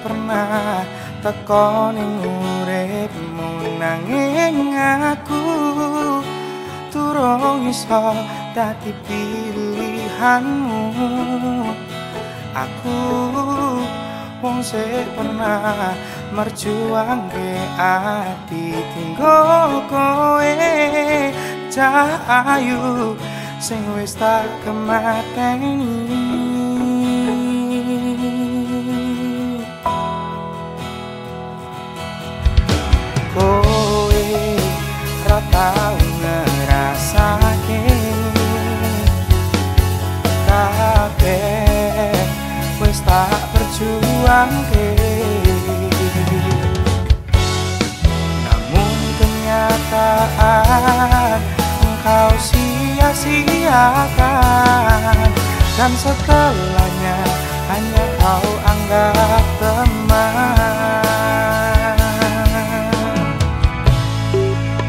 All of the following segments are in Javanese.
pernah teko ning uripmu nanging aku turung iso dadi pilihanmu. Aku wong sing pernah merjuang ke ati tinggo kowe cahayu sing wis tak kemateni dan setelahnya hanya kau anggap teman.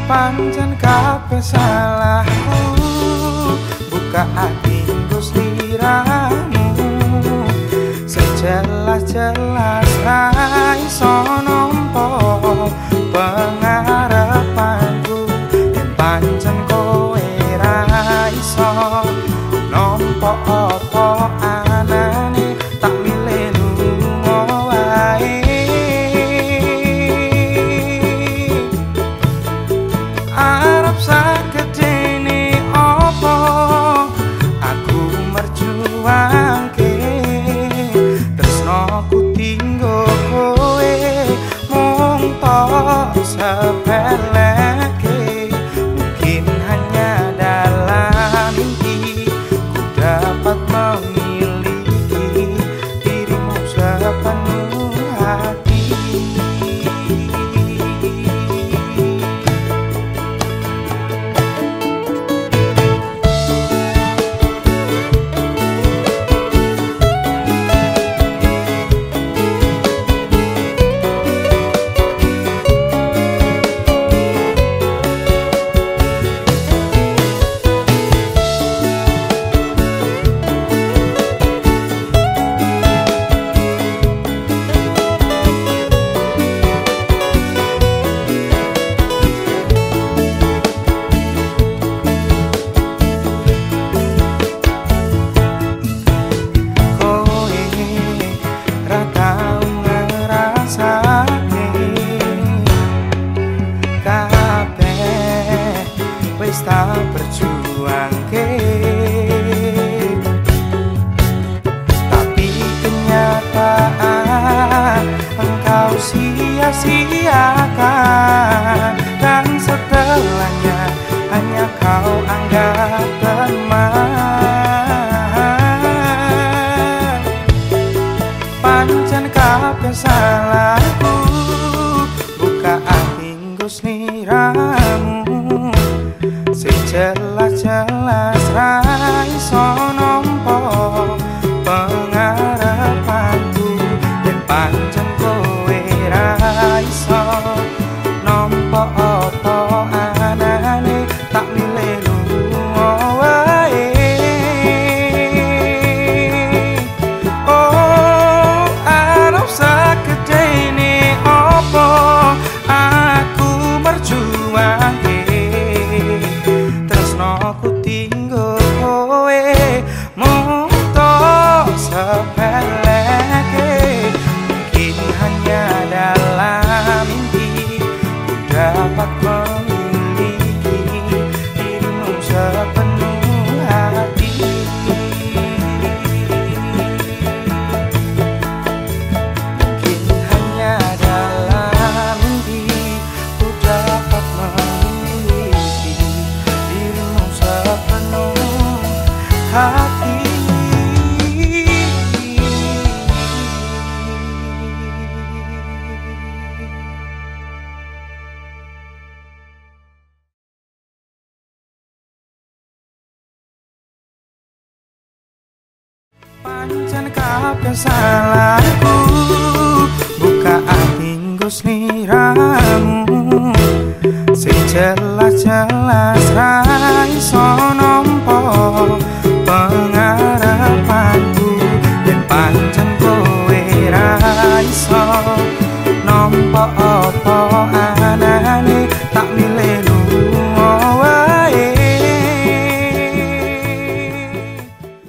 Pancen kabeh salahku had. Perjuangke tapi kenyataan engkau sia-siakan. Dan setelahnya hanya kau anggap teman pancen kabeh salahku buka ati sliramu sejelas-jelas ra pancen kabeh salahku buka ati nggo sliramu sing jelas-jelas ra iso nampa pengarepanku yen pancen kowe ra iso oh, oh.